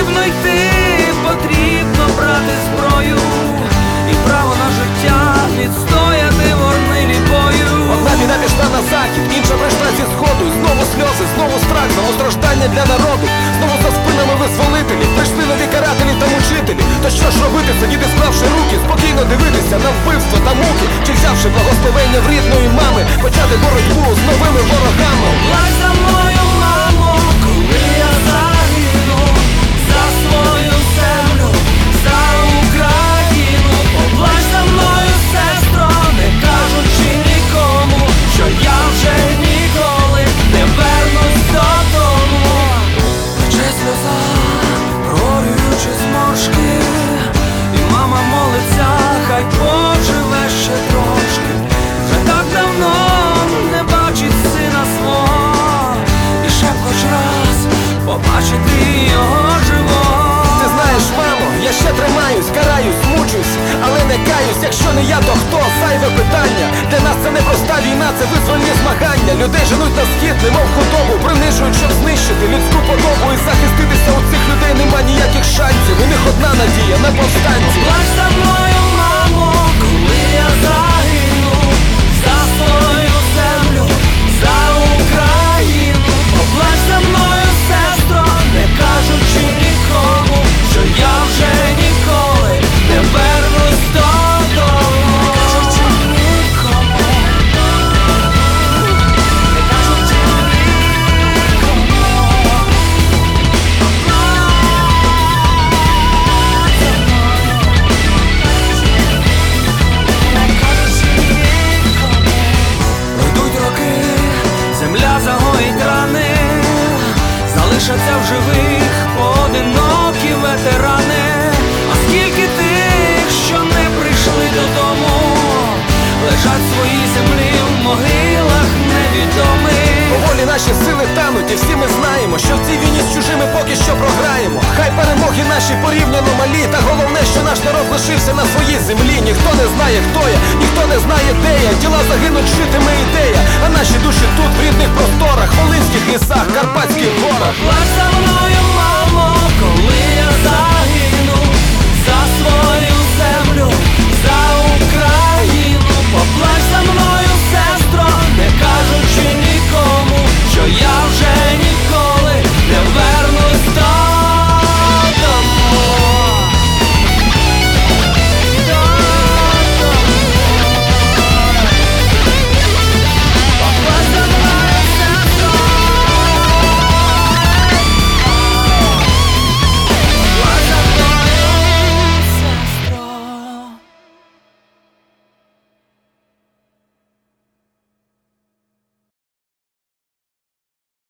потрібно йти, потрібно брати зброю і право на життя відстояти ворнилі бою. Одна війна пішла на захід, інша прийшла зі сходу. І знову сльози, знову страх, знову страждання для народу. Знову за спинами визволителі, прийшли нові карателі та мучителі. То що ж робити, сидіти, склавши руки, спокійно дивитися на вбивство та муки, чи взявши благословення в рідної мами, почати боротьбу з новими ворогами. Не я, то хто? Зайве питання. Для нас це не проста війна, це визвольні змагання. Людей женуть на схід, немов худобу, принижують, щоб знищити людську подобу і захиститися у цих людей нема ніяких шансів. У них одна надія на повстанців. Лежать свої землі в могилах невідомих. Поволі наші сили тануть, і всі ми знаємо, що в цій війні з чужими поки що програємо. Хай перемоги наші порівняно малі, та головне, що наш народ лишився на своїй землі. Ніхто не знає, хто я, ніхто не знає, де я. Тіла загинуть, житиме ідея.